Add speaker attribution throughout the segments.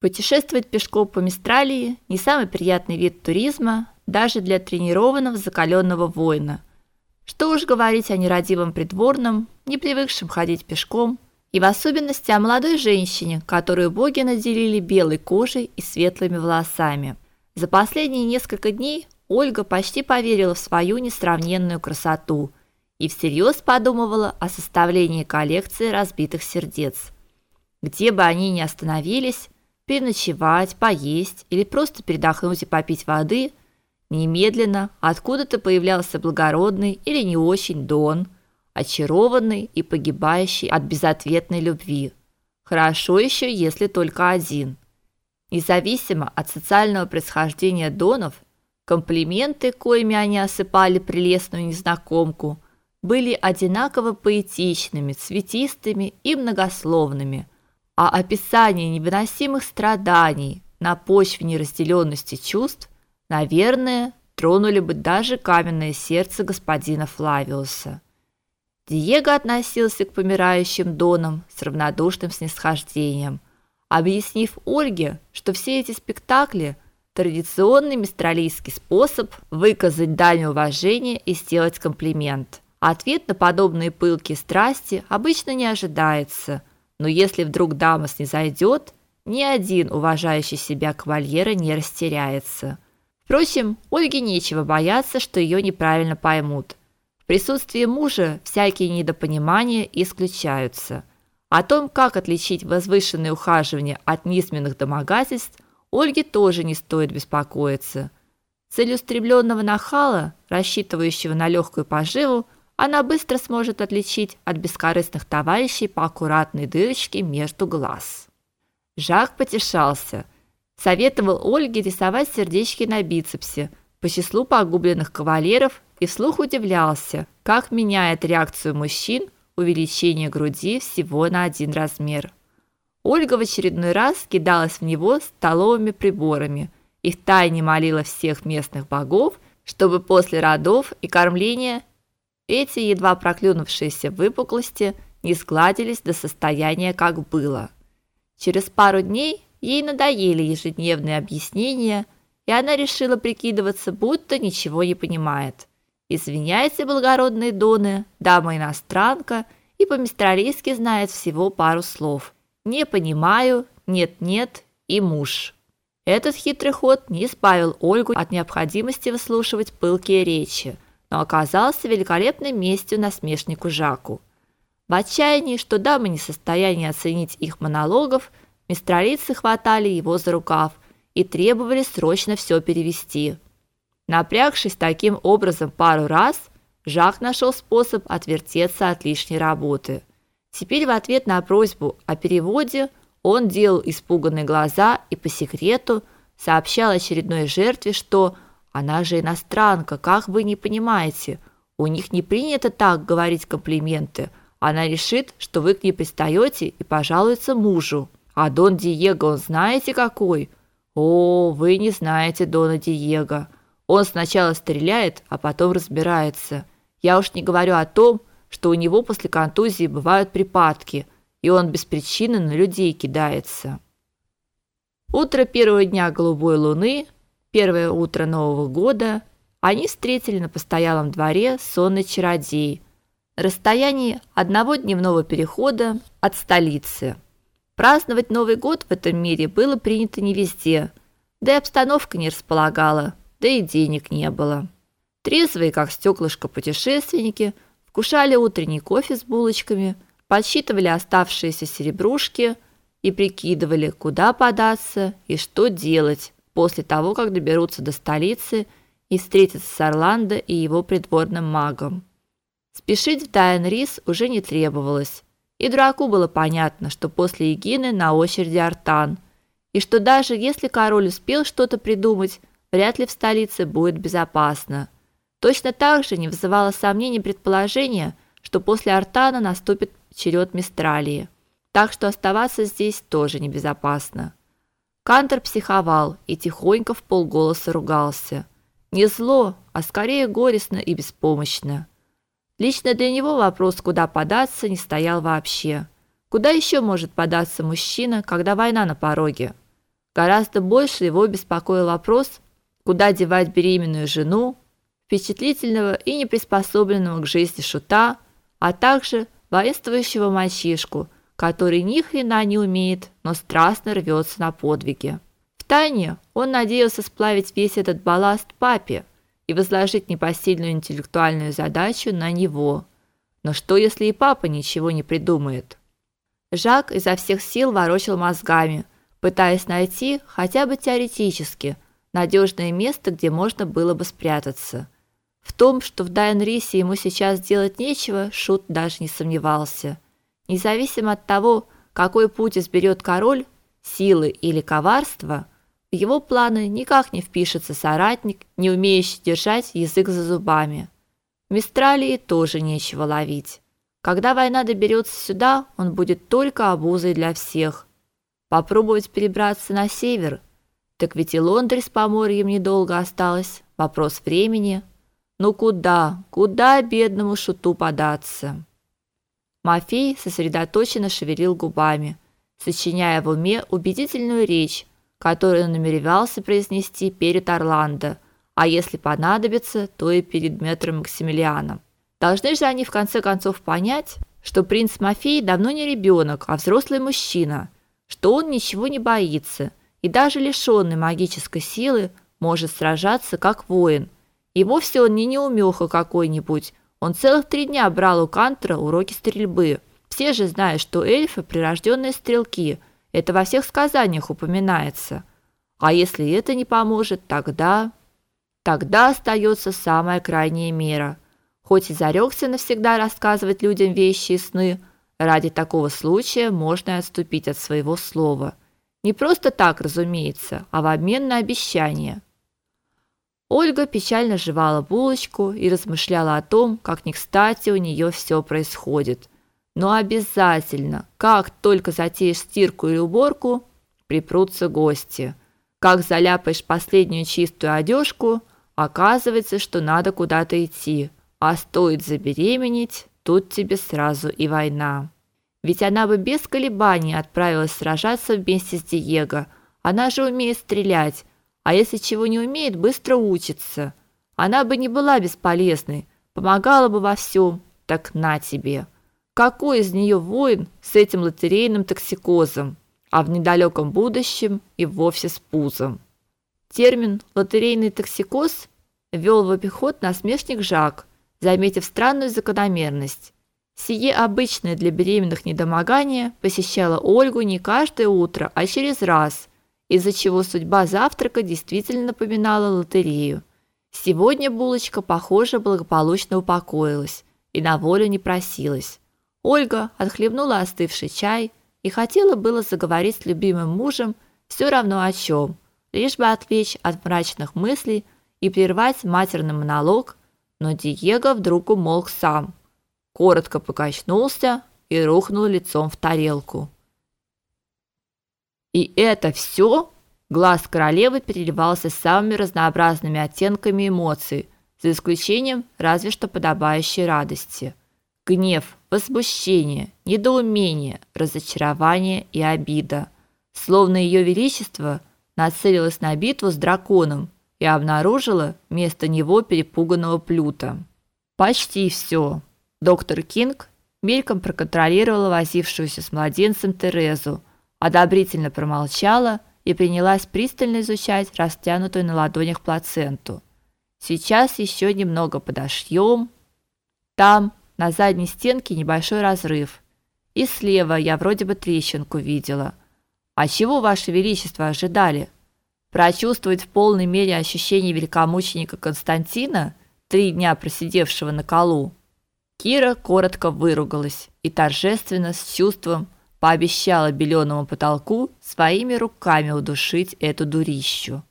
Speaker 1: Путешествовать пешком по Мистралии не самый приятный вид туризма даже для тренированного, закаленного воина. Что уж говорить о нерадивом придворном, не привыкшем ходить пешком, и в особенности о молодой женщине, которую боги наделили белой кожей и светлыми волосами. За последние несколько дней Ольга почти поверила в свою несравненную красоту и всерьез подумывала о составлении коллекции разбитых сердец. Где бы они ни остановились, переночевать, поесть или просто передохнуть и попить воды, немедленно откуда-то появлялся благородный или не очень Дон, очарованный и погибающий от безответной любви. Хорошо еще, если только один. Независимо от социального происхождения Донов, комплименты, коими они осыпали прелестную незнакомку, были одинаково поэтичными, цветистыми и многословными – а описание невыносимых страданий на почве неразделенности чувств, наверное, тронули бы даже каменное сердце господина Флавиуса. Диего относился к помирающим донам с равнодушным снисхождением, объяснив Ольге, что все эти спектакли традиционный мистралийский способ выказать дань уважения и сделать комплимент. Ответ на подобные пылкие страсти обычно не ожидается – но если вдруг дама снизойдет, ни один уважающий себя кавальера не растеряется. Впрочем, Ольге нечего бояться, что ее неправильно поймут. В присутствии мужа всякие недопонимания исключаются. О том, как отличить возвышенное ухаживание от низменных домогательств, Ольге тоже не стоит беспокоиться. Целеустремленного нахала, рассчитывающего на легкую поживу, она быстро сможет отличить от бескорыстных товарищей по аккуратной дырочке между глаз. Жак потешался, советовал Ольге рисовать сердечки на бицепсе по числу погубленных кавалеров и вслух удивлялся, как меняет реакцию мужчин увеличение груди всего на один размер. Ольга в очередной раз кидалась в него столовыми приборами и втайне молила всех местных богов, чтобы после родов и кормления эти едва проклюнувшиеся выпуклости не сгладились до состояния, как было. Через пару дней ей надоели ежедневные объяснения, и она решила прикидываться, будто ничего не понимает. Извиняйте, благородные доны, дама иностранка и по-мистралийски знает всего пару слов. Не понимаю, нет-нет и муж. Этот хитрый ход не избавил Ольгу от необходимости выслушивать пылкие речи – но оказался великолепной местью насмешнику Жаку. В отчаянии, что дамы не в состоянии оценить их монологов, мистралицы хватали его за рукав и требовали срочно все перевести. Напрягшись таким образом пару раз, Жак нашел способ отвертеться от лишней работы. Теперь в ответ на просьбу о переводе он делал испуганные глаза и по секрету сообщал очередной жертве, что она же иностранка, как вы не понимаете? У них не принято так говорить комплименты. Она решит, что вы к ней пристаете и пожалуется мужу. А Дон Диего, он знаете какой? О, вы не знаете Дона Диего. Он сначала стреляет, а потом разбирается. Я уж не говорю о том, что у него после контузии бывают припадки, и он без причины на людей кидается. Утро первого дня голубой луны первое утро Нового года они встретили на постоялом дворе сонный чародей, на расстоянии одного дневного перехода от столицы. Праздновать Новый год в этом мире было принято не везде, да и обстановка не располагала, да и денег не было. Трезвые, как стеклышко путешественники, вкушали утренний кофе с булочками, подсчитывали оставшиеся серебрушки и прикидывали, куда податься и что делать после того, как доберутся до столицы и встретятся с Орландо и его придворным магом. Спешить в Дайен-Рис уже не требовалось, и дураку было понятно, что после Егины на очереди Артан, и что даже если король успел что-то придумать, вряд ли в столице будет безопасно. Точно так же не вызывало сомнений предположение, что после Артана наступит черед Мистралии. Так что оставаться здесь тоже небезопасно. Кантер психовал и тихонько в полголоса ругался. Не зло, а скорее горестно и беспомощно. Лично для него вопрос, куда податься, не стоял вообще. Куда еще может податься мужчина, когда война на пороге? Гораздо больше его беспокоил вопрос, куда девать беременную жену, впечатлительного и неприспособленного к жизни шута, а также воинствующего мальчишку, который ни хрена не умеет, но страстно рвется на подвиги. Втайне он надеялся сплавить весь этот балласт папе и возложить непосильную интеллектуальную задачу на него. Но что, если и папа ничего не придумает? Жак изо всех сил ворочал мозгами, пытаясь найти хотя бы теоретически надежное место, где можно было бы спрятаться. В том, что в Дайнрисе ему сейчас делать нечего, шут даже не сомневался. Независимо от того, какой путь изберет король, силы или коварства, в его планы никак не впишется соратник, не умеющий держать язык за зубами. В Мистралии тоже нечего ловить. Когда война доберется сюда, он будет только обузой для всех. Попробовать перебраться на север, так ведь и Лондон с поморьем недолго осталось. Вопрос времени. Ну куда, куда бедному шуту податься? Мафей сосредоточенно шевелил губами, сочиняя в уме убедительную речь, которую он намеревался произнести перед Орландо, а если понадобится, то и перед мэтром Максимилианом. Должны же они в конце концов понять, что принц Мафей давно не ребенок, а взрослый мужчина, что он ничего не боится и даже лишенный магической силы может сражаться как воин. И вовсе он не неумеха какой-нибудь. Он целых три дня брал у Кантера уроки стрельбы. Все же знают, что эльфы прирожденные стрелки. Это во всех сказаниях упоминается. А если это не поможет, тогда тогда остается самая крайняя мера. Хоть и зарекся навсегда рассказывать людям вещи и сны, ради такого случая можно и отступить от своего слова. Не просто так, разумеется, а в обмен на обещание. Ольга печально жевала булочку и размышляла о том, как не кстати у нее все происходит. Но обязательно, как только затеешь стирку или уборку, припрутся гости. Как заляпаешь последнюю чистую одежку, оказывается, что надо куда-то идти. А стоит забеременеть, тут тебе сразу и война. Ведь она бы без колебаний отправилась сражаться вместе с Диего. Она же умеет стрелять, а если чего не умеет, быстро учится. Она бы не была бесполезной, помогала бы во всем. Так на тебе. Какой из нее воин с этим лотерейным токсикозом, а в недалеком будущем и вовсе с пузом? Термин лотерейный токсикоз ввел в обиход насмешник Жак, заметив странную закономерность. Сие обычное для беременных недомогание посещало Ольгу не каждое утро, а через раз – из-за чего судьба завтрака действительно напоминала лотерею. Сегодня булочка, похоже, благополучно упокоилась и на волю не просилась. Ольга отхлебнула остывший чай и хотела было заговорить с любимым мужем все равно о чем, лишь бы отвлечь от мрачных мыслей и прервать матерный монолог, но Диего вдруг умолк сам, коротко покачнулся и рухнул лицом в тарелку. И это все? Глаз королевы переливался самыми разнообразными оттенками эмоций, за исключением разве что подобающей радости. Гнев, возмущение, недоумение, разочарование и обида. Словно ее величество нацелилось на битву с драконом и обнаружила вместо него перепуганного плюта. Почти все. Доктор Кинг мельком проконтролировала возившуюся с младенцем Терезу, одобрительно промолчала и принялась пристально изучать растянутую на ладонях плаценту. Сейчас еще немного подошьем. Там, на задней стенке, небольшой разрыв. И слева я вроде бы трещинку видела. А чего, Ваше Величество, ожидали? Прочувствовать в полной мере ощущение великомученика Константина, три дня просидевшего на колу? Кира коротко выругалась и торжественно, с чувством, пообещала беленому потолку своими руками удушить эту дурищу.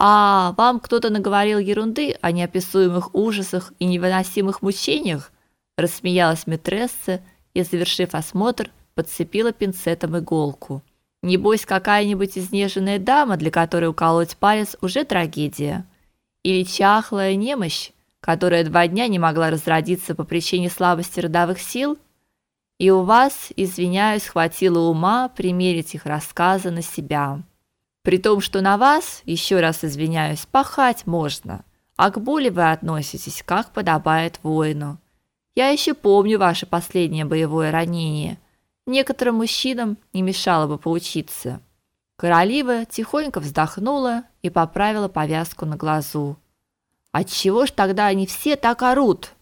Speaker 1: А вам кто-то наговорил ерунды о неописуемых ужасах и невыносимых мучениях? рассмеялась митресса и, завершив осмотр, подцепила пинцетом иголку. Небось, какая-нибудь изнеженная дама, для которой уколоть палец уже трагедия. Или чахлая немощь, которая два дня не могла разродиться по причине слабости родовых сил – и у вас, извиняюсь, хватило ума примерить их рассказы на себя. При том, что на вас, еще раз извиняюсь, пахать можно, а к боли вы относитесь, как подобает воину. Я еще помню ваше последнее боевое ранение. Некоторым мужчинам не мешало бы поучиться. Королева тихонько вздохнула и поправила повязку на глазу. Отчего ж тогда они все так орут?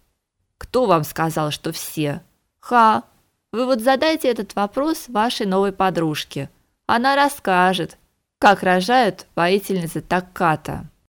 Speaker 1: Кто вам сказал, что все? Ха. Вы вот задайте этот вопрос вашей новой подружке. Она расскажет, как рожают воительницы Такката.